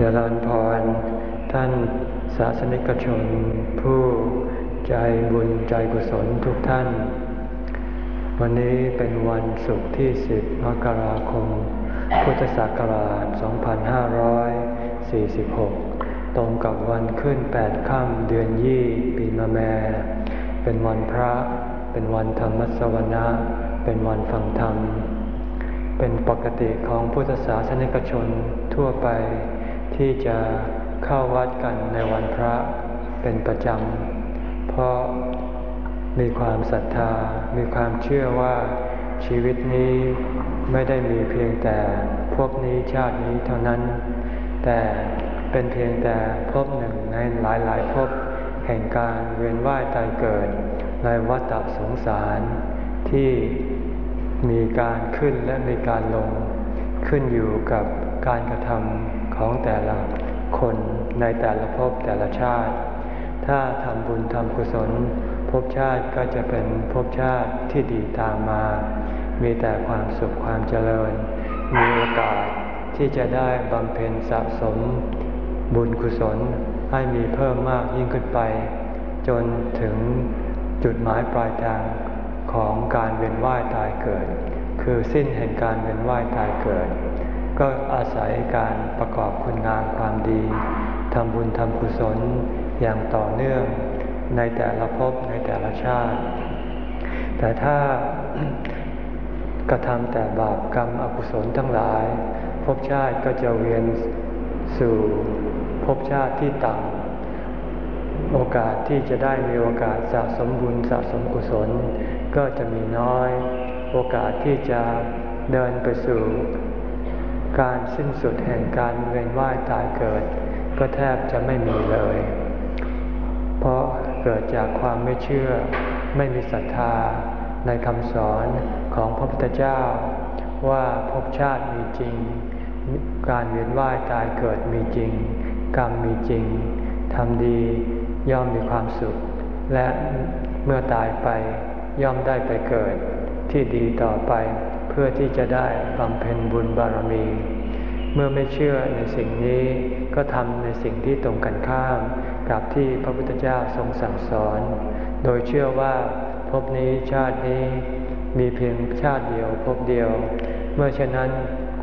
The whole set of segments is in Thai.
เจริญพร ท่านศาสนิกชน ผู้ใจบุญใจกุศลทุกท่าน วันนี้เป็นวันศุกร์ที่ 10 มกราคม พุทธศักราช 2546 ตรงกับวันขึ้น 8 ค่ำเดือนยี่ปีมะแม่ เป็นวันพระ เป็นวันธรรมสวนะ เป็นวันฟังธรรม เป็นปกติของพุทธศาสนิกชนทั่วไป ที่จะเข้าวัดกันในวันพระเป็นประจำ เพราะมีความศรัทธา มีความเชื่อว่าชีวิตนี้ไม่ได้มีเพียงแต่พบนี้ชาตินี้เท่านั้น แต่เป็นเพียงแต่พบหนึ่งในหลายหลายพบแห่งการเวียนว่ายตายเกิดในวัฏสงสารที่มีการขึ้นและมีการลง ขึ้นอยู่กับ การกระทำของแต่ละคนในแต่ละภพแต่ละชาติ ถ้าทำบุญทำกุศลภพชาติก็จะเป็นภพชาติที่ดีตามมา มีแต่ความสุขความเจริญ มีโอกาสที่จะได้บำเพ็ญสะสม บุญกุศลให้มีเพิ่มมากยิ่งขึ้นไป จนถึงจุดหมายปลายทางของการเวียนว่ายตายเกิด คือสิ้นแห่งการเวียนว่ายตายเกิด ก็อาศัยการประกอบคุณงามความดีทำบุญทำกุศลอย่างต่อเนื่องในแต่ละภพในแต่ละชาติ แต่ถ้ากระทำแต่บาปกรรมอกุศลทั้งหลายภพชาติก็จะเวียนสู่ภพชาติที่ต่ำโอกาสที่จะได้มีโอกาสสะสมบุญสะสมกุศล ก็จะมีน้อย โอกาสที่จะเดินไปสู่ การสิ้นสุดแห่งการเวียนว่ายตายเกิด ก็แทบจะไม่มีเลย เพราะเกิดจากความไม่เชื่อ ไม่มีศรัทธาในคำสอนของพระพุทธเจ้า ว่าภพชาติมีจริง การเวียนว่ายตายเกิดมีจริง กรรมมีจริงทำดีย่อมมีความสุข และเมื่อตายไปย่อมได้ไปเกิดที่ดีต่อไป เพื่อที่จะได้บำเพ็ญบุญบารมี เมื่อไม่เชื่อในสิ่งนี้ก็ทำในสิ่งที่ตรงกันข้ามกับที่พระพุทธเจ้าทรงสั่งสอน โดยเชื่อว่าภพนี้ชาตินี้มีเพียงชาติเดียวภพเดียว เมื่อเช่นนั้น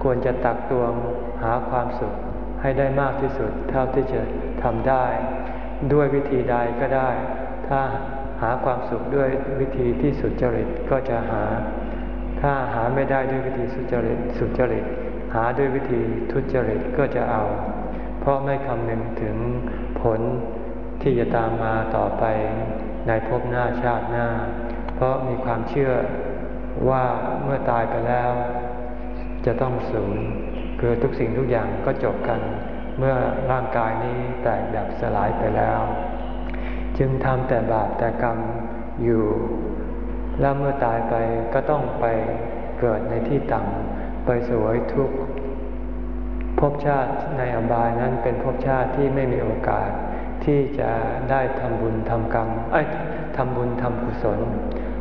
ควรจะตักตวงหาความสุขให้ได้มากที่สุดเท่าที่จะทำได้ ด้วยวิธีใดก็ได้ ถ้าหาความสุขด้วยวิธีที่สุดจริตก็จะหา ถ้าหาไม่ได้ด้วยวิธีสุจริตสุจริต หาด้วยวิธีทุจริตก็จะเอา เพราะไม่คำนึงถึงผลที่จะตามมาต่อไปในภพหน้าชาติหน้า เพราะมีความเชื่อว่าเมื่อตายไปแล้ว จะต้องสูญคือทุกสิ่งทุกอย่างก็จบกัน เมื่อร่างกายนี้แตกดับสลายไปแล้ว จึงทำแต่บาปแต่กรรมอยู่ แล้วเมื่อตายไปก็ต้องไปเกิดในที่ต่ำไปสวยทุกข์ภพชาติในอบายนั้นเป็นภพชาติที่ไม่มีโอกาสที่จะได้ทำบุญทำกรรมไอ้ทำบุญทำกุศล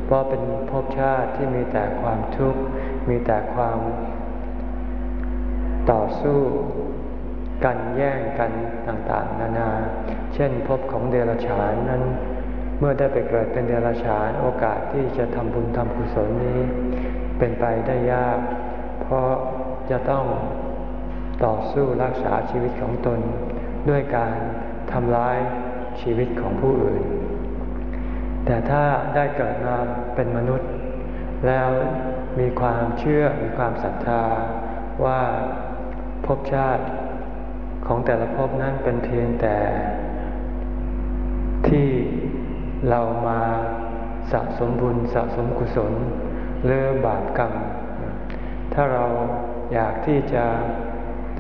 เพราะเป็นภพชาติที่มีแต่ความทุกข์มีแต่ความต่อสู้กันแย่งกันต่างๆ นานา เช่นภพของเดรัจฉานนั้น เมื่อได้ไปเกิดเป็นเดรัจฉานโอกาสที่จะทำบุญทำกุศลนี้ เป็นไปได้ยาก เพราะจะต้องต่อสู้รักษาชีวิตของตน ด้วยการทำร้ายชีวิตของผู้อื่น แต่ถ้าได้เกิดมาเป็นมนุษย์ แล้วมีความเชื่อมีความศรัทธาว่าภพชาติของแต่ละภพนั้นเป็นเพียงแต่ที่ เรามาสะสมบุญสะสมกุศลหรือบาปกรรม ถ้าเราอยากที่จะ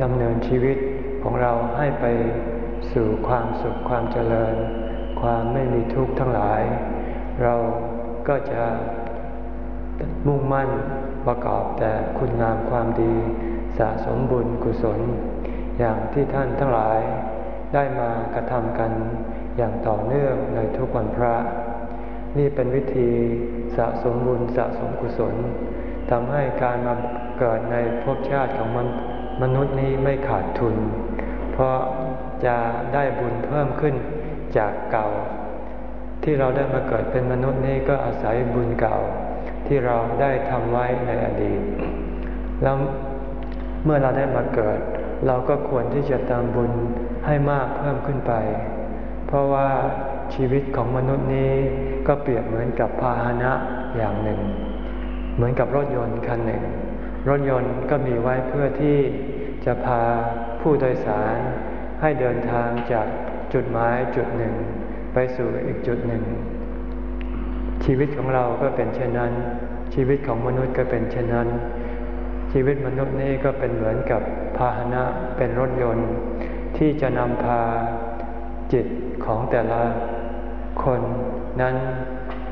ดำเนินชีวิตของเราให้ไปสู่ความสุขความเจริญ ความไม่มีทุกข์ทั้งหลาย เราก็จะมุ่งมั่นประกอบแต่คุณงามความดีสะสมบุญกุศล อย่างที่ท่านทั้งหลายได้มากระทำกัน อย่างต่อเนื่องในทุกวันพระ นี่เป็นวิธีสะสมบุญสะสมกุศลทำให้การมาเกิดในภพชาติของมนมนุษย์นี้ไม่ขาดทุน เพราะจะได้บุญเพิ่มขึ้นจากเก่า ที่เราได้มาเกิดเป็นมนุษย์นี้ก็อาศัยบุญเก่า ที่เราได้ทำไว้ในอดีต แล้วเมื่อเราได้มาเกิด เราก็ควรที่จะตามบุญให้มากเพิ่มขึ้นไป เพราะว่าชีวิตของมนุษย์นี้ก็เปรียบเหมือนกับพาหนะอย่างหนึ่ง เหมือนกับรถยนต์คันหนึ่ง รถยนต์ก็มีไว้เพื่อที่จะพาผู้โดยสารให้เดินทางจากจุดหมายจุดหนึ่ง ไปสู่อีกจุดหนึ่ง ชีวิตของเราก็เป็นเช่นนั้น ชีวิตของมนุษย์ก็เป็นเช่นนั้น ชีวิตมนุษย์นี้ก็เป็นเหมือนกับพาหนะเป็นรถยนต์ ที่จะนำพาจิต ของแต่ละคนนั้น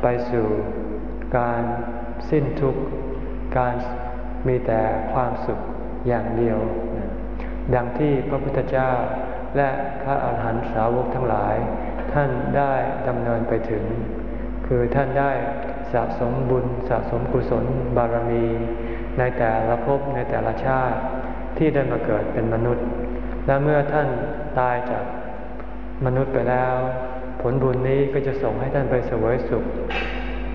ไปสู่การสิ้นทุกข์การมีแต่ความสุขอย่างเดียว ดังที่พระพุทธเจ้าและพระอาหารหันตสาวกทั้งหลาย ท่านได้ดำเนินไปถึง คือท่านได้สะสมบุญสะสมกุศลบารมี ในแต่ละภพในแต่ละชาติที่ได้มาเกิดเป็นมนุษย์ และเมื่อท่านตายจาก มนุษย์ไปแล้ว ผลบุญนี้ก็จะส่งให้ท่านไปเสวยสุข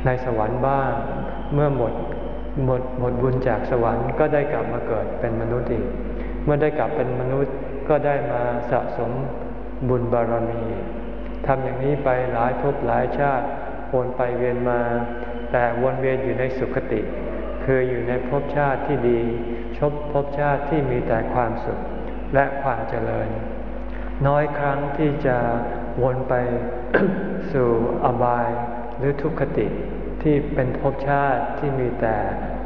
ในสวรรค์บ้าง เมื่อหมดหมดหมดบุญจากสวรรค์ก็ได้กลับมาเกิดเป็นมนุษย์อีก เมื่อได้กลับเป็นมนุษย์ก็ได้มาสะสมบุญบารมีทำอย่างนี้ไปหลายภพหลายชาติวนไปเวียนมา แต่วนเวียนอยู่ในสุคติ คืออยู่ในภพชาติที่ดี ชบภพชาติที่มีแต่ความสุขและความเจริญ น้อยครั้งที่จะวนไปสู่อบายหรือทุกขติที่เป็นภพชาติที่มีแต่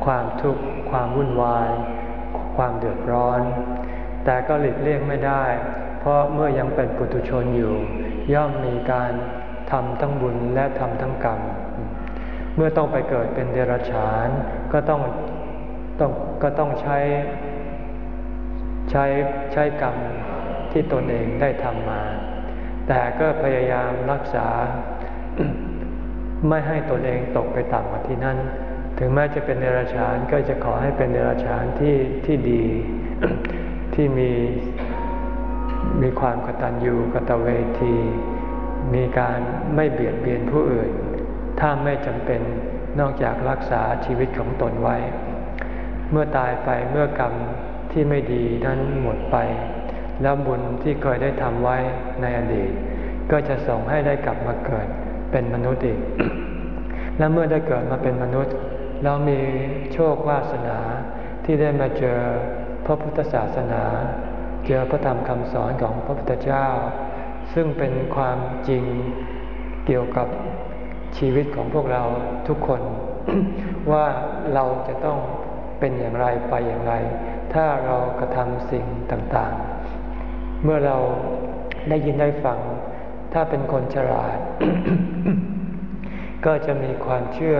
ความทุกข์ความวุ่นวาย ความเดือดร้อน แต่ก็หลีกเลี่ยงไม่ได้ เพราะเมื่อยังเป็นปุถุชนอยู่ ย่อมมีการทำทั้งบุญและทำทั้งกรรม เมื่อต้องไปเกิดเป็นเดรัจฉานก็ต้องต้องก็ต้องใช้ ใช้ใช้กรรม ที่ตนเองได้ทำมา แต่ก็พยายามรักษา ไม่ให้ตนเองตกไปต่ำกว่าที่นั่น ถึงแม้จะเป็นเนรชานก็จะขอให้เป็นเนรชานที่ที่ดี ที่มีมีความกตัญญูกตเวที มีการไม่เบียดเบียนผู้อื่น ถ้าไม่จำเป็นนอกจากรักษาชีวิตของตนไว้ เมื่อตายไปเมื่อกรรมที่ไม่ดีนั้นหมดไป แล้วบุญที่เคยได้ทำไว้ในอดีต ก็จะส่งให้ได้กลับมาเกิดเป็นมนุษย์อีก และเมื่อได้เกิดมาเป็นมนุษย์เรามีโชควาสนาที่ได้มาเจอพระพุทธศาสนา เจอพระธรรมคำสอนของพระพุทธเจ้า ซึ่งเป็นความจริงเกี่ยวกับชีวิตของพวกเราทุกคน ว่าเราจะต้องเป็นอย่างไรไปอย่างไร ถ้าเรากระทำสิ่งต่างๆ เมื่อเราได้ยินได้ฟัง ถ้าเป็นคนฉลาด ก็จะมีความเชื่อ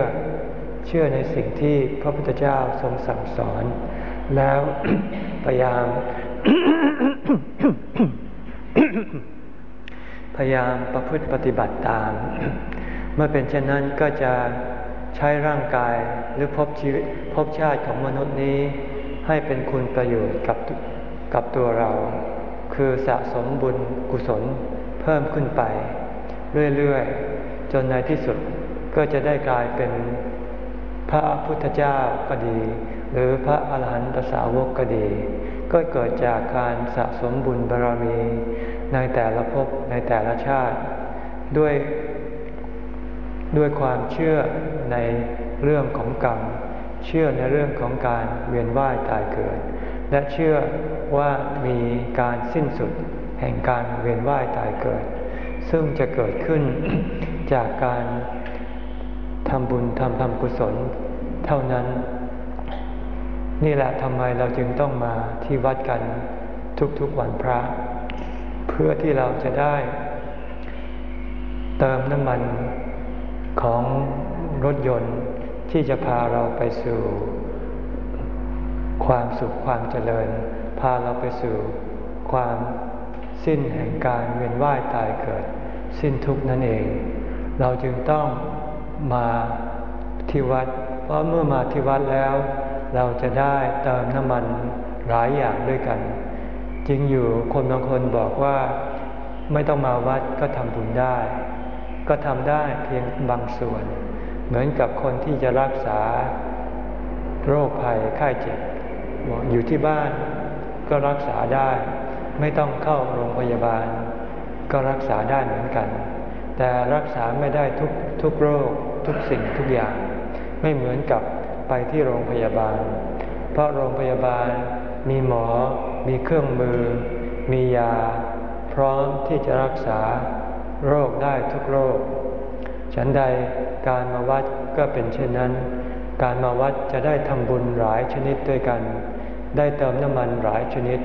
เชื่อในสิ่งที่พระพุทธเจ้าทรงสั่งสอน แล้วพยายาม พยายามประพฤติปฏิบัติตาม เมื่อเป็นเช่นนั้นก็จะใช้ร่างกายหรือพบชีวิตพบชาติของมนุษย์นี้ ให้เป็นคุณประโยชน์กับกับตัวเรา คือสะสมบุญกุศลเพิ่มขึ้นไป เรื่อยๆ จนในที่สุดก็จะได้กลายเป็นพระพุทธเจ้าก็ดี หรือพระอาหารหันตสาวกก็ดี ก็เกิดจากการสะสมบุญบารรมี ในแต่ละภพในแต่ละชาติ ด้วยด้วยความเชื่อในเรื่องของกรรม เชื่อในเรื่องของการเวียนว่ายตายเกิด และเชื่อ ว่ามีการสิ้นสุดแห่งการเวียนว่ายตายเกิด ซึ่งจะเกิดขึ้นจากการทำบุญทำทำกุศลเท่านั้น นี่แหละทำไมเราจึงต้องมาที่วัดกันทุกๆวันพระ เพื่อที่เราจะได้ เติมน้ำมันของรถยนต์ที่จะพาเราไปสู่ความสุขความเจริญ พาเราไปสู่ความสิ้นแห่งการเวียนว่ายตายเกิด สิ้นทุกนั่นเอง เราจึงต้องมาที่วัด เพราะเมื่อมาที่วัดแล้ว เราจะได้เติมน้ำมันหลายอย่างด้วยกัน จริงอยู่คนบางคนบอกว่าไม่ต้องมาวัดก็ทำบุญได้ ก็ทำได้เพียงบางส่วน เหมือนกับคนที่จะรักษาโรคภัยไข้เจ็บอยู่ที่บ้าน ก็รักษาได้ ไม่ต้องเข้าโรงพยาบาล ก็รักษาได้เหมือนกัน แต่รักษาไม่ได้ทุกทุกโรค ทุกสิ่งทุกอย่าง ไม่เหมือนกับไปที่โรงพยาบาล เพราะโรงพยาบาลมีหมอ มีเครื่องมือ มียา พร้อมที่จะรักษาโรคได้ทุกโรค ฉันใดการมาวัดก็เป็นเช่นนั้น การมาวัดจะได้ทำบุญหลายชนิดด้วยกัน ได้เติมน้ำมันหลายชนิด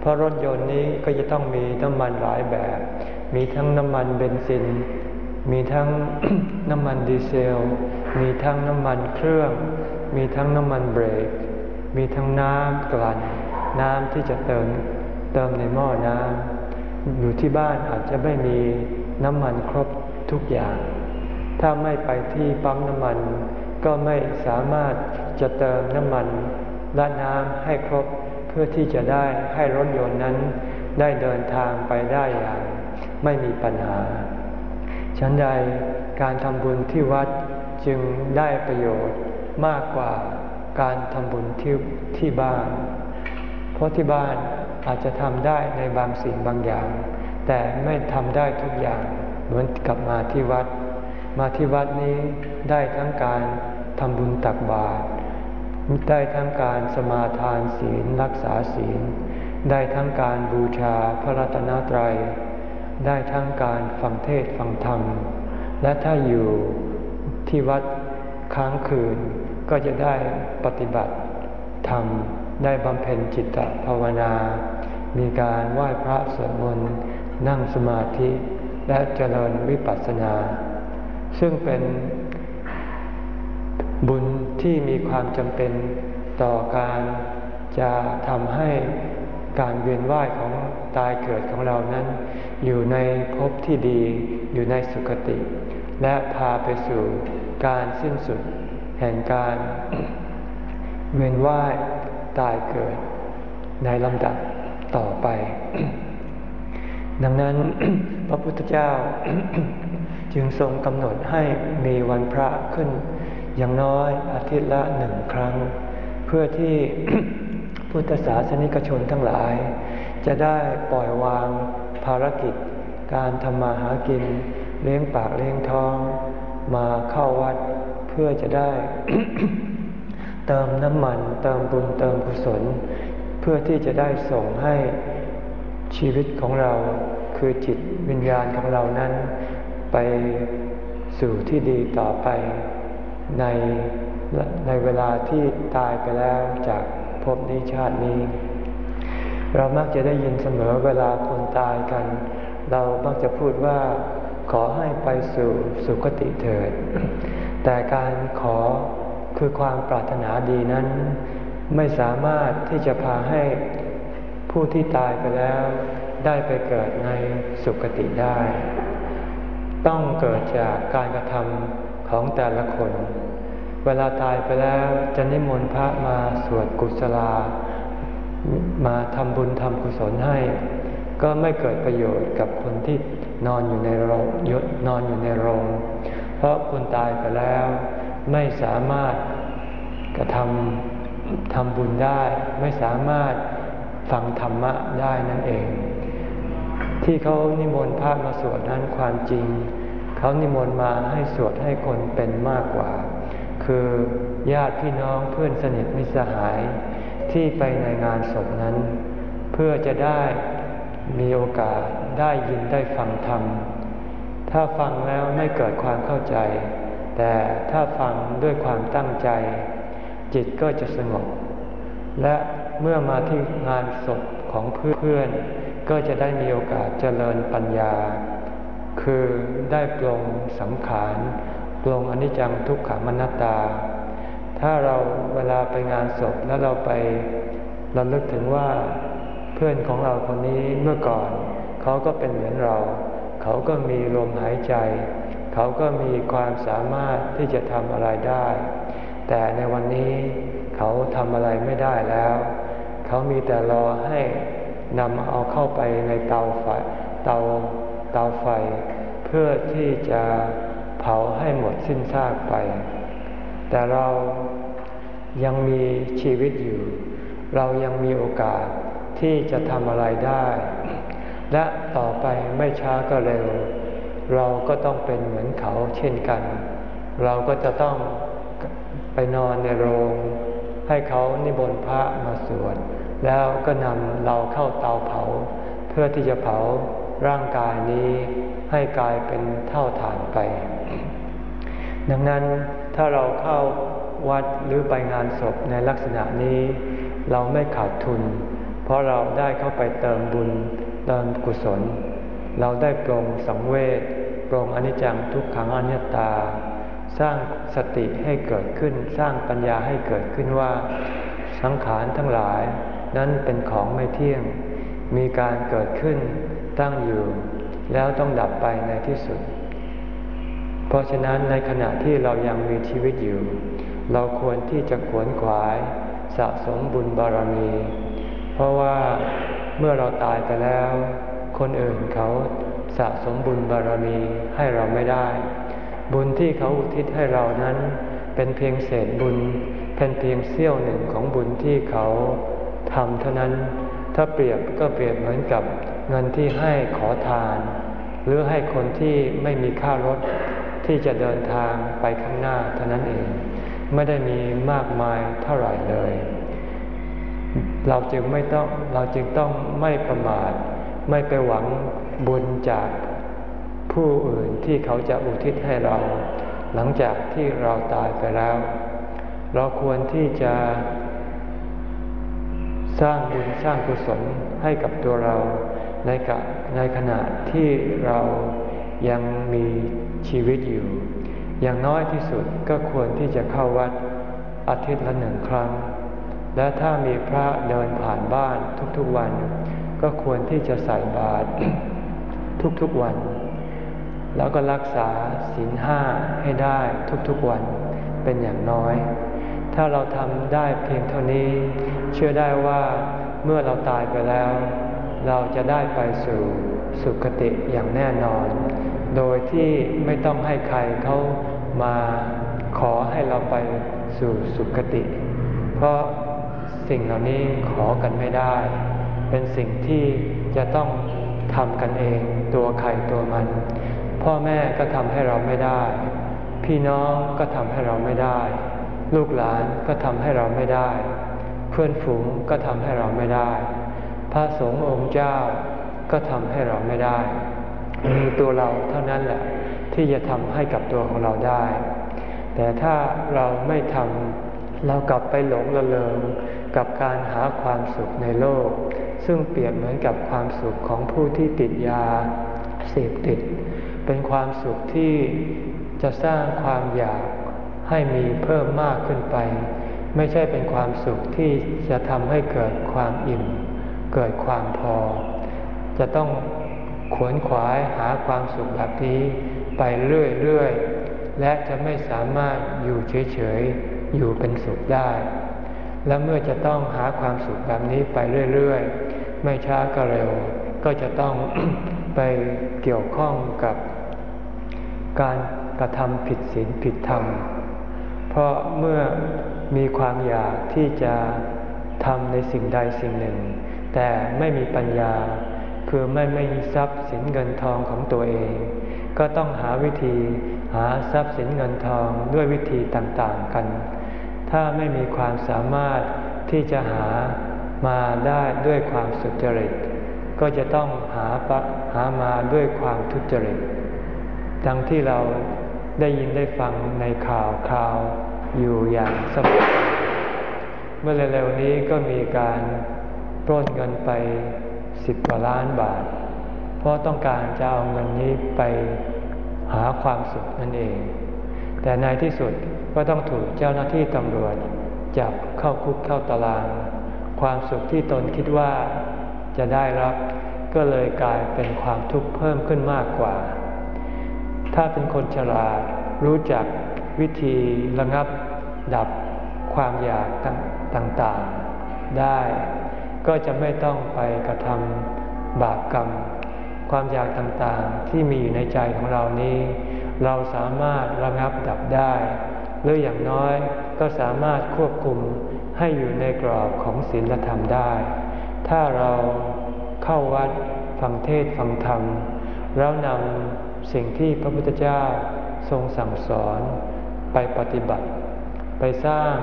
เพราะรถยนต์นี้ก็จะต้องมีน้ำมันหลายแบบ มีทั้งน้ำมันเบนซิน มีทั้งน้ำมันดีเซล มีทั้งน้ำมันเครื่อง มีทั้งน้ำมันเบรก มีทั้งน้ำกลั่น น้ำที่จะเติมเติมในหม้อน้ำอยู่ที่บ้านอาจจะไม่มีน้ำมันครบทุกอย่าง ถ้าไม่ไปที่ปั๊มน้ำมันก็ไม่สามารถจะเติมน้ำมัน ละน้ำให้ครบเพื่อที่จะได้ให้รถยนต์นั้น ได้เดินทางไปได้อย่าง ไม่มีปัญหา ฉันใดการทำบุญที่วัดจึงได้ประโยชน์มากกว่าการทำบุญที่ที่บ้าน เพราะที่บ้านอาจจะทำได้ในบางสิ่งบางอย่าง แต่ไม่ทำได้ทุกอย่างเหมือนกับมาที่วัด มาที่วัดนี้ได้ทั้งการทำบุญตักบาตร ได้ทั้งการสมาทานศีลรักษาศีล ได้ทั้งการบูชาพระรัตนตรัย ได้ทั้งการฟังเทศฟังธรรม และถ้าอยู่ที่วัดค้างคืน ก็จะได้ปฏิบัติธรรม ได้บำเพ็ญจิตภาวนา มีการไหว้พระสวดมนต์นั่งสมาธิและเจริญวิปัสสนา ซึ่งเป็น บุญที่มีความจำเป็นต่อการจะทำให้การเวียนว่ายของตายเกิดของเรานั้น อยู่ในภพที่ดีอยู่ในสุคติ และพาไปสู่การสิ้นสุดแห่งการเวียนว่ายตายเกิดในลำดับต่อไป ดังนั้นพระพุทธเจ้าจึงทรงกำหนดให้มีวันพระขึ้น อย่างน้อยอาทิตย์ละหนึ่งครั้ง เพื่อที่พุทธศาสนิกชนทั้งหลาย จะได้ปล่อยวางภารกิจ การทำมาหากิน เลี้ยงปากเลี้ยงท้อง มาเข้าวัด เพื่อจะได้ เติมน้ำมัน เติมบุญเติมกุศล เพื่อที่จะได้ส่งให้ชีวิตของเราคือจิตวิญญาณของเรานั้น ไปสู่ที่ดีต่อไป ในในเวลาที่ตายไปแล้วจากภพนี้ชาตินี้ เรามักจะได้ยินเสมอเวลาคนตายกัน เรามักจะพูดว่าขอให้ไปสู่สุคติเถิด แต่การขอคือความปรารถนาดีนั้น ไม่สามารถที่จะพาให้ผู้ที่ตายไปแล้ว ได้ไปเกิดในสุคติได้ ต้องเกิดจากการกระทำของแต่ละคน เวลาตายไปแล้วจะนิมนต์พระมาสวดกุศลา มาทำบุญทำกุศลให้ ก็ไม่เกิดประโยชน์กับคนที่นอนอยู่ในโรงยศนอนอยู่ในโรง เพราะคนตายไปแล้วไม่สามารถกระทำทำบุญได้ ไม่สามารถฟังธรรมะได้นั่นเอง ที่เขานิมนต์พระมาสวดนั้นความจริง เขานิมนต์มาให้สวดให้คนเป็นมากกว่า คือญาติพี่น้องเพื่อนสนิทมิสหายที่ไปในงานศพนั้น เพื่อจะได้มีโอกาสได้ยินได้ฟังธรรม ถ้าฟังแล้วไม่เกิดความเข้าใจ แต่ถ้าฟังด้วยความตั้งใจ จิตก็จะสงบ และเมื่อมาที่งานศพของเพื่อนก็จะได้มีโอกาสเจริญปัญญา คือได้ปลงสังขาร ปลงอนิจจังทุกขังมนัตตา ถ้าเราเวลาไปงานศพแล้วเราไปเราลึกถึงว่าเพื่อนของเราคนนี้เมื่อก่อน เขาก็เป็นเหมือนเรา เขาก็มีลมหายใจ เขาก็มีความสามารถที่จะทำอะไรได้ แต่ในวันนี้เขาทำอะไรไม่ได้แล้ว เขามีแต่รอให้นำเอาเข้าไปในเตาไฟเตาเตาไฟ เพื่อที่จะ เผาให้หมดสิ้นซากไป แต่เรายังมีชีวิตอยู่ เรายังมีโอกาสที่จะทำอะไรได้ และต่อไปไม่ช้าก็เร็ว เราก็ต้องเป็นเหมือนเขาเช่นกัน เราก็จะต้องไปนอนในโรง ให้เขานิบนพระมาสวดแล้วก็นำเราเข้าเตาเผา เพื่อที่จะเผาร่างกายนี้ให้กลายเป็นเท่าฐานไป ดังนั้นถ้าเราเข้าวัดหรือไปงานศพในลักษณะนี้ เราไม่ขาดทุน เพราะเราได้เข้าไปเติมบุญเติมกุศล เราได้ปรงสังเวชปรงอนิจจังทุกขังอนิจตา สร้างสติให้เกิดขึ้น สร้างปัญญาให้เกิดขึ้นว่า สังขารทั้งหลาย นั้นเป็นของไม่เที่ยง มีการเกิดขึ้นตั้งอยู่ แล้วต้องดับไปในที่สุด เพราะฉะนั้นในขณะที่เรายังมีชีวิตอยู่ เราควรที่จะขวนขวายสะสมบุญบารมี เพราะว่าเมื่อเราตายไปแล้ว คนอื่นเขาสะสมบุญบารมีให้เราไม่ได้ บุญที่เขาอุทิศให้เรานั้น เป็นเพียงเศษบุญ เป็นเพียงเสี้ยวหนึ่งของบุญที่เขาทำเท่านั้น ถ้าเปรียบก็เปรียบเหมือนกับเงินที่ให้ขอทาน หรือให้คนที่ไม่มีค่ารถ ที่จะเดินทางไปข้างหน้าเท่านั้นเอง ไม่ได้มีมากมายเท่าไหร่เลย เราจึงไม่ต้องเราจึงต้องไม่ประมาท ไม่ไปหวังบุญจากผู้อื่นที่เขาจะอุทิศให้เรา หลังจากที่เราตายไปแล้ว เราควรที่จะสร้างบุญสร้างกุศลให้กับตัวเราในกะในขณะที่เรายังมี ชีวิตอยู่ อย่างน้อยที่สุดก็ควรที่จะเข้าวัดอาทิตย์ละหนึ่งครั้ง และถ้ามีพระเดินผ่านบ้านทุกๆวัน ก็ควรที่จะใส่บาตรทุกๆวัน แล้วก็รักษาศีลห้าให้ได้ทุกๆวันเป็นอย่างน้อย ถ้าเราทำได้เพียงเท่านี้ เชื่อได้ว่าเมื่อเราตายไปแล้ว เราจะได้ไปสู่ สุคติอย่างแน่นอน โดยที่ไม่ต้องให้ใครเขามาขอให้เราไปสู่สุคติ เพราะสิ่งเหล่านี้ขอกันไม่ได้ เป็นสิ่งที่จะต้องทำกันเองตัวใครตัวมัน พ่อแม่ก็ทำให้เราไม่ได้ พี่น้องก็ทำให้เราไม่ได้ ลูกหลานก็ทำให้เราไม่ได้ เพื่อนฝูงก็ทำให้เราไม่ได้ พระสงฆ์องค์เจ้า ก็ทำให้เราไม่ได้ มีตัวเราเท่านั้นแหละ ที่จะทำให้กับตัวของเราได้ แต่ถ้าเราไม่ทำเรากลับไปหลงระเริงกับการหาความสุขในโลก ซึ่งเปรียบเหมือนกับความสุขของผู้ที่ติดยาเสพติด เป็นความสุขที่จะสร้างความอยากให้มีเพิ่มมากขึ้นไป ไม่ใช่เป็นความสุขที่จะทำให้เกิดความอิ่ม เกิดความพอ จะต้องขวนขวายหาความสุขแบบนี้ไปเรื่อยๆ และจะไม่สามารถอยู่เฉยๆ อยู่เป็นสุขได้ และเมื่อจะต้องหาความสุขแบบนี้ไปเรื่อยๆ ไม่ช้าก็เร็ว ก็จะต้องไปเกี่ยวข้องกับการกระทำผิดศีลผิดธรรม เพราะเมื่อมีความอยากที่จะทำในสิ่งใดสิ่งหนึ่ง แต่ไม่มีปัญญา คือไม่ไม่มีทรัพย์สินเงินทองของตัวเอง ก็ต้องหาวิธีหาทรัพย์สินเงินทองด้วยวิธีต่างๆกัน ถ้าไม่มีความสามารถที่จะหามาได้ด้วยความสุจริต ก็จะต้องหาปะหามาด้วยความทุจริต ดังที่เราได้ยินได้ฟังในข่าวคราวอยู่อย่างสมอเมื่อเร็วๆนี้ก็มีการปล้นเงินไป สิบกว่าล้านบาท เพราะต้องการจะเอาเงินนี้ไปหาความสุขนั่นเอง แต่ในที่สุดก็ต้องถูกเจ้าหน้าที่ตำรวจจับเข้าคุกเข้าตาราง ความสุขที่ตนคิดว่าจะได้รับก็เลยกลายเป็นความทุกข์เพิ่มขึ้นมากกว่า ถ้าเป็นคนฉลาดรู้จักวิธีระงับดับความอยากต่างๆ ได้ ก็จะไม่ต้องไปกระทำบาปกรรม ความอยากต่างๆที่มีอยู่ในใจของเรานี้ เราสามารถระงับดับได้ หรืออย่างน้อยก็สามารถควบคุมให้อยู่ในกรอบของศีลธรรมได้ ถ้าเราเข้าวัดฟังเทศฟังธรรม แล้วนำสิ่งที่พระพุทธเจ้าทรงสั่งสอนไปปฏิบัติ ไปสร้าง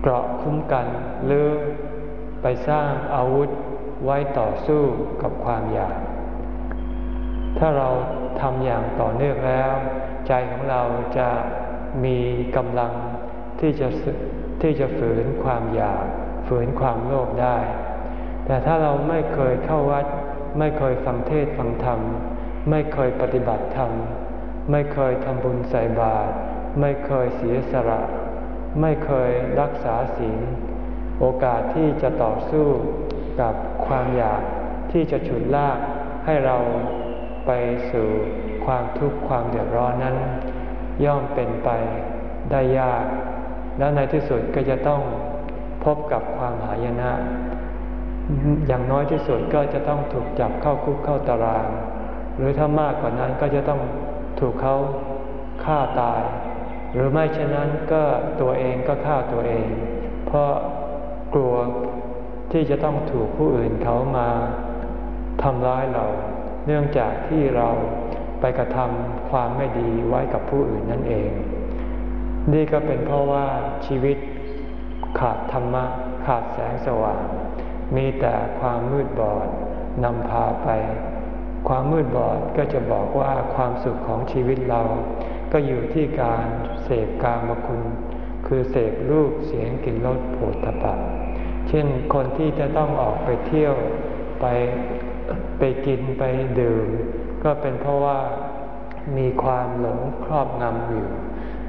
เกราะคุ้มกันหรือ ไปสร้างอาวุธไว้ต่อสู้กับความอยาก ถ้าเราทำอย่างต่อเนื่องแล้ว ใจของเราจะมีกำลังที่จะที่จะฝืนความอยาก ฝืนความโลภได้ แต่ถ้าเราไม่เคยเข้าวัด ไม่เคยฟังเทศฟังธรรม ไม่เคยปฏิบัติธรรม ไม่เคยทำบุญใส่บาตรไม่เคยเสียสละ ไม่เคยรักษาศีล โอกาสที่จะต่อสู้กับความอยากที่จะฉุดลากให้เราไปสู่ความทุกข์ความเดือดร้อนนั้น ย่อมเป็นไปได้ยาก แล้วในที่สุดก็จะต้องพบกับความหายนะ อย่างน้อยที่สุดก็จะต้องถูกจับเข้าคุกเข้าตาราง หรือถ้ามากกว่านั้นก็จะต้องถูกเขาฆ่าตาย หรือไม่เช่นนั้นก็ตัวเองก็ฆ่าตัวเอง เพราะ กลัวที่จะต้องถูกผู้อื่นเขามาทำร้ายเรา เนื่องจากที่เราไปกระทำความไม่ดีไว้กับผู้อื่นนั่นเอง นี่ก็เป็นเพราะว่าชีวิตขาดธรรมะขาดแสงสว่าง มีแต่ความมืดบอดนำพาไป ความมืดบอดก็จะบอกว่าความสุขของชีวิตเรา ก็อยู่ที่การเสพกามคุณ คือเสพรูปเสียงกลิ่นรสโผฏฐัพพะ ช่นคนที่จะต้องออกไปเที่ยวไปไปกินไปดื่ม ก็เป็นเพราะว่ามีความหลงครอบงำอยู่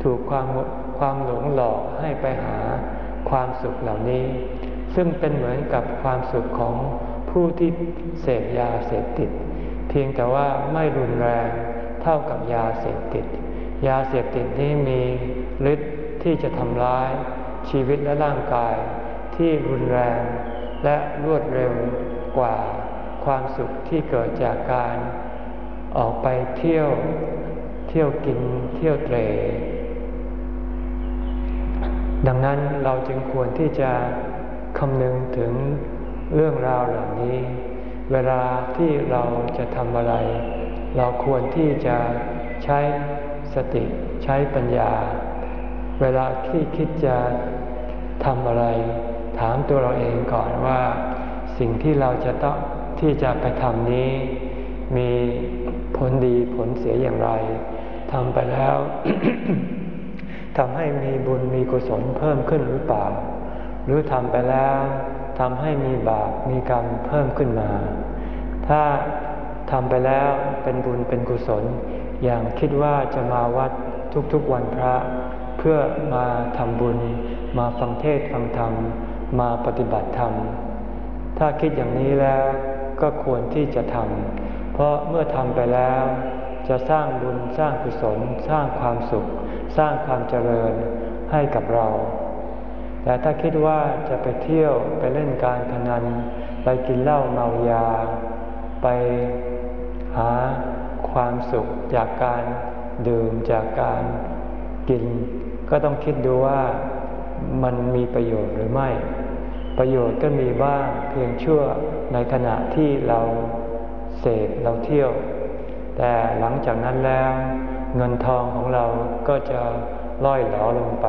ถูกความความหลงหลอกให้ไปหาความสุขเหล่านี้ ซึ่งเป็นเหมือนกับความสุขของผู้ที่เสพยาเสพติด เพียงแต่ว่าไม่รุนแรงเท่ากับยาเสพติด ยาเสพติดนี้มีฤทธิ์ที่จะทำร้ายชีวิตและร่างกาย ที่รุนแรงและรวดเร็วกว่าความสุขที่เกิดจากการออกไปเที่ยวเที่ยวกินเที่ยวเตรดังนั้นเราจึงควรที่จะคำนึงถึงเรื่องราวเหล่านี้ เวลาที่เราจะทำอะไร เราควรที่จะใช้สติใช้ปัญญา เวลาที่คิดจะทำอะไร ถามตัวเราเองก่อนว่า สิ่งที่เราจะต้องที่จะไปทำนี้ มีผลดีผลเสียอย่างไรทำไปแล้วทำให้มีบุญมีกุศลเพิ่มขึ้นหรือเปล่า หรือทำไปแล้วทำให้มีบาปมีกรรมเพิ่มขึ้นมา ถ้าทำไปแล้วเป็นบุญเป็นกุศล อย่างคิดว่าจะมาวัดทุกๆวันพระ เพื่อมาทำบุญมาฟังเทศฟังธรรม มาปฏิบัติธรรม ถ้าคิดอย่างนี้แล้วก็ควรที่จะทำ เพราะเมื่อทำไปแล้ว จะสร้างบุญสร้างกุศล สร้างความสุข สร้างความเจริญให้กับเรา แต่ถ้าคิดว่าจะไปเที่ยวไปเล่นการพนัน ไปกินเหล้าเมายา ไปหาความสุขจากการดื่มจากการกิน ก็ต้องคิดดูว่ามันมีประโยชน์หรือไม่ ประโยชน์ก็มีบ้างเพียงชั่วในขณะที่เราเสพเราเที่ยว แต่หลังจากนั้นแล้วเงินทองของเราก็จะล่อยหลอลงไป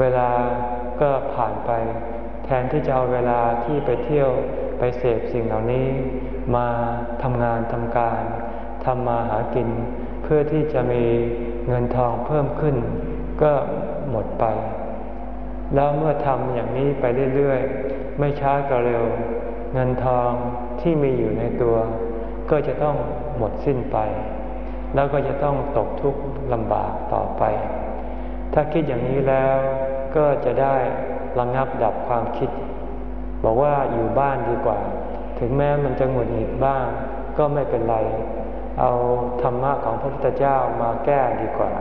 เวลาก็ผ่านไป แทนที่จะเอาเวลาที่ไปเที่ยวไปเสพสิ่งเหล่านี้ มาทำงานทำการทำมาหากิน เพื่อที่จะมีเงินทองเพิ่มขึ้น ก็หมดไป แล้วเมื่อทำอย่างนี้ไปเรื่อยๆ ไม่ช้าก็เร็ว เงินทองที่มีอยู่ในตัว ก็จะต้องหมดสิ้นไป แล้วก็จะต้องตกทุกข์ลำบากต่อไป ถ้าคิดอย่างนี้แล้วก็จะได้ระงงับดับความคิด บอกว่าอยู่บ้านดีกว่า ถึงแม้มันจะหงุดหงิดบ้าง ก็ไม่เป็นไร เอาธรรมะของพระพุทธเจ้ามาแก้ดีกว่า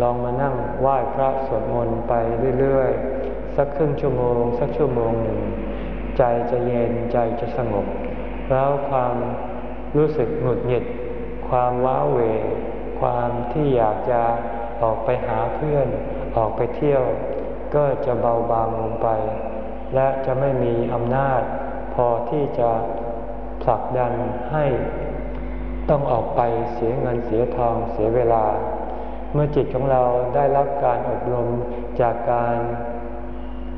ลองมานั่งไหว้พระสวดมนต์ไปเรื่อยๆ สักครึ่งชั่วโมง สักชั่วโมงหนึ่ง ใจจะเย็นใจจะสงบ แล้วความรู้สึกหงุดหงิด ความว้าเหวความที่อยากจะออกไปหาเพื่อนออกไปเที่ยว ก็จะเบาบางลงไป และจะไม่มีอำนาจ พอที่จะผลักดันให้ต้องออกไปเสียเงินเสียทองเสียเวลา เมื่อจิตของเราได้รับการอบรมจากการ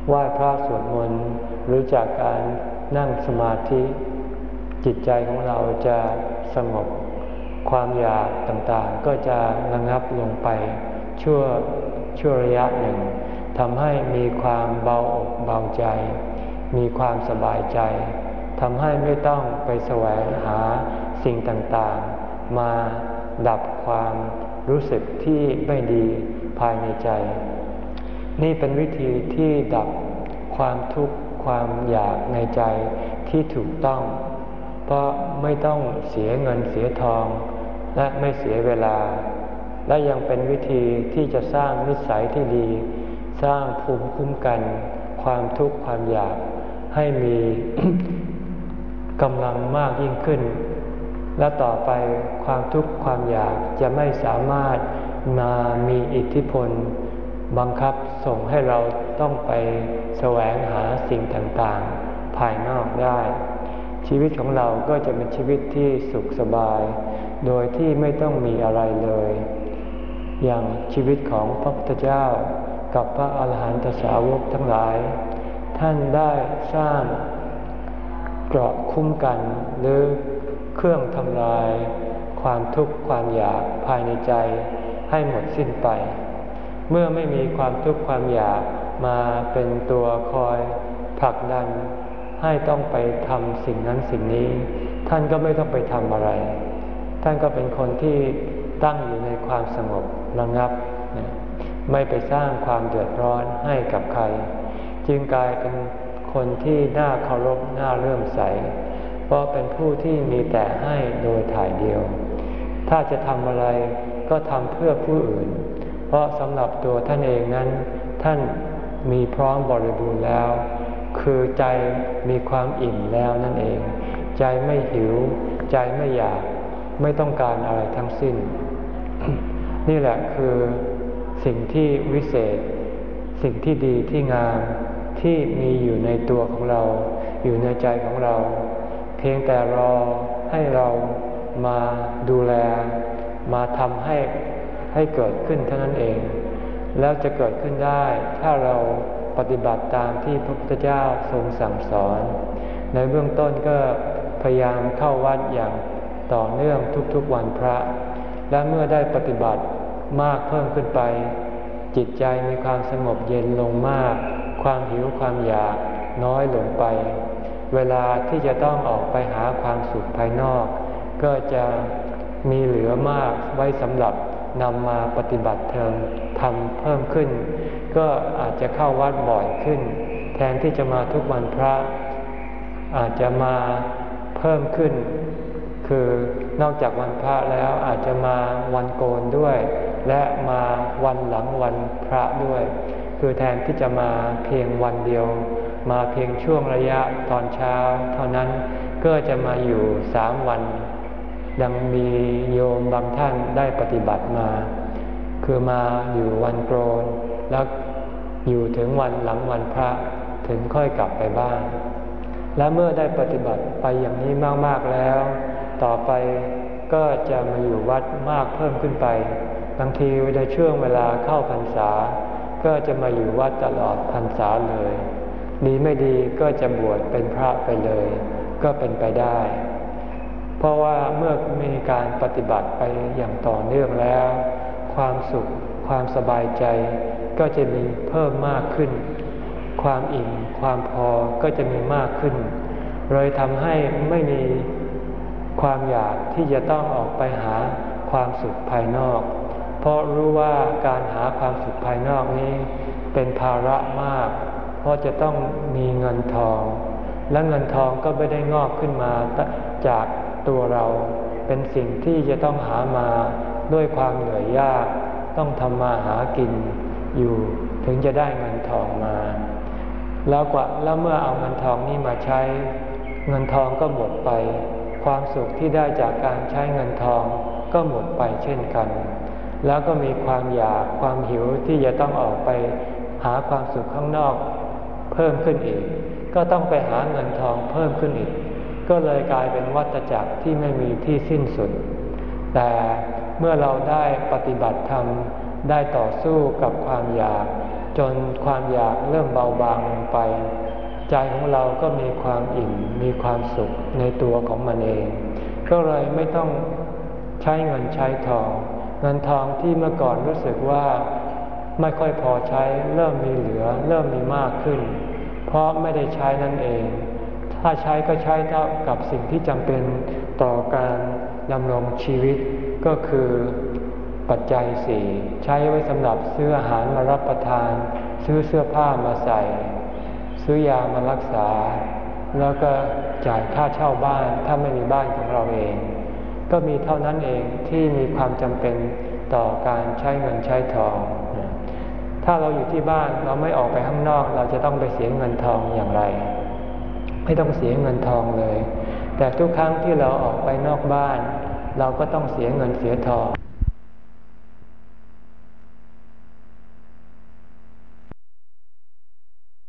ไหว้พระสวดมนต์หรือจากการนั่งสมาธิ จิตใจของเราจะสงบความอยากต่างๆ ก็จะระงับลงไปชั่วชั่วระยะหนึ่งทำให้มีความเบาอกเบาใจ มีความสบายใจทำให้ไม่ต้องไปแสวงหาสิ่งต่างๆ มาดับความ รู้สึกที่ไม่ดีภายในใจ นี่เป็นวิธีที่ดับความทุกข์ความอยากในใจที่ถูกต้อง เพราะไม่ต้องเสียเงินเสียทอง และไม่เสียเวลา และยังเป็นวิธีที่จะสร้างนิสัยที่ดี สร้างภูมิคุ้มกัน ความทุกข์ความอยากให้มีกำลังมากยิ่งขึ้น และต่อไปความทุกข์ความอยากจะไม่สามารถมามีอิทธิพล บังคับส่งให้เราต้องไปแสวงหาสิ่งต่างๆ ภายนอกได้ ชีวิตของเราก็จะเป็นชีวิตที่สุขสบาย โดยที่ไม่ต้องมีอะไรเลย อย่างชีวิตของพระพุทธเจ้ากับพระอาหารหันตสาวกทั้งหลาย ท่านได้สร้างเกราะคุ้มกันหรือ เครื่องทำลาย ความทุกข์ความอยากภายในใจให้หมดสิ้นไป เมื่อไม่มีความทุกข์ความอยากมาเป็นตัวคอยผลักดัน ให้ต้องไปทำสิ่งนั้นสิ่งนี้ ท่านก็ไม่ต้องไปทำอะไร ท่านก็เป็นคนที่ตั้งอยู่ในความสงบระงับ ไม่ไปสร้างความเดือดร้อนให้กับใคร จึงกลายเป็นคนที่น่าเคารพน่าเลื่อมใส เพราะเป็นผู้ที่มีแต่ให้โดยถ่ายเดียว ถ้าจะทำอะไรก็ทำเพื่อผู้อื่น เพราะสำหรับตัวท่านเองนั้น ท่านมีพร้อมบริบูรณ์แล้ว คือใจมีความอิ่มแล้วนั่นเอง ใจไม่หิว ใจไม่อยาก ไม่ต้องการอะไรทั้งสิ้น นี่แหละคือสิ่งที่วิเศษ สิ่งที่ดีที่งามที่มีอยู่ในตัวของเรา อยู่ในใจของเรา พียงแต่รอให้เรามาดูแล มาทำให้ให้เกิดขึ้นเท่านั้นเอง แล้วจะเกิดขึ้นได้ถ้าเราปฏิบัติตามที่พระพุทธเจ้าทรงสั่งสอน ในเบื้องต้นก็พยายามเข้าวัดอย่างต่อเนื่องทุกๆวันพระ และเมื่อได้ปฏิบัติมากเพิ่มขึ้นไป จิตใจมีความสงบเย็นลงมาก ความหิวความอยากน้อยลงไป เวลาที่จะต้องออกไปหาความสุขภายนอก ก็จะมีเหลือมากไว้สำหรับนำมาปฏิบัติเทิงทำเพิ่มขึ้น ก็อาจจะเข้าวัดบ่อยขึ้น แทนที่จะมาทุกวันพระ อาจจะมาเพิ่มขึ้น คือนอกจากวันพระแล้วอาจจะมาวันโกนด้วย และมาวันหลังวันพระด้วย คือแทนที่จะมาเพียงวันเดียว มาเพียงช่วงระยะตอนเช้า เท่านั้นก็จะมาอยู่สามวัน ดังมีโยมบางท่านได้ปฏิบัติมา คือมาอยู่วันโกนแล้วอยู่ถึงวันหลังวันพระถึงค่อยกลับไปบ้าน และเมื่อได้ปฏิบัติไปอย่างนี้มาก ๆ แล้ว ต่อไปก็จะมาอยู่วัดมากเพิ่มขึ้นไป บางทีในช่วงเวลาเข้าพรรษา ก็จะมาอยู่วัดตลอดพรรษาเลย ดีไม่ดีก็จะบวชเป็นพระไปเลย ก็เป็นไปได้ เพราะว่าเมื่อมีการปฏิบัติไปอย่างต่อเนื่องแล้ว ความสุขความสบายใจก็จะมีเพิ่มมากขึ้น ความอิ่มความพอก็จะมีมากขึ้น เลยทำให้ไม่มีความอยากที่จะต้องออกไปหาความสุขภายนอก เพราะรู้ว่าการหาความสุขภายนอกนี้เป็นภาระมาก เพราะจะต้องมีเงินทอง และเงินทองก็ไม่ได้งอกขึ้นมาจากตัวเรา เป็นสิ่งที่จะต้องหามาด้วยความเหนื่อยยาก ต้องทำมาหากินอยู่ถึงจะได้เงินทองมา แล้วกว่าแล้วเมื่อเอาเงินทองนี้มาใช้ เงินทองก็หมดไป ความสุขที่ได้จากการใช้เงินทองก็หมดไปเช่นกัน แล้วก็มีความอยากความหิวที่จะต้องออกไปหาความสุขข้างนอก เพิ่มขึ้นอีก ก็ต้องไปหาเงินทองเพิ่มขึ้นอีก ก็เลยกลายเป็นวัฏจักรที่ไม่มีที่สิ้นสุด แต่เมื่อเราได้ปฏิบัติธรรมได้ต่อสู้กับความอยาก จนความอยากเริ่มเบาบางลงไป ใจของเราก็มีความอิ่มมีความสุขในตัวของมันเอง ก็เลยไม่ต้องใช้เงินใช้ทองเงินทองที่เมื่อก่อนรู้สึกว่า ไม่ค่อยพอใช้เริ่มมีเหลือ เริ่มมีมากขึ้น เพราะไม่ได้ใช้นั่นเอง ถ้าใช้ก็ใช้เท่ากับสิ่งที่จำเป็นต่อการดำรงชีวิตก็คือปัจจัยสี่ใช้ไว้สำหรับซื้ออาหารมารับประทาน ซื้อเสื้อผ้ามาใส่ ซื้อยามารักษา แล้วก็จ่ายค่าเช่าบ้านถ้าไม่มีบ้านของเราเอง ก็มีเท่านั้นเองที่มีความจำเป็นต่อการใช้เงินใช้ทอง ถ้าเราอยู่ที่บ้านเราไม่ออกไปข้างนอก เราจะต้องไปเสียเงินทองอย่างไร ไม่ต้องเสียเงินทองเลย แต่ทุกครั้งที่เราออกไปนอกบ้าน เราก็ต้องเสียเงินเสียทอง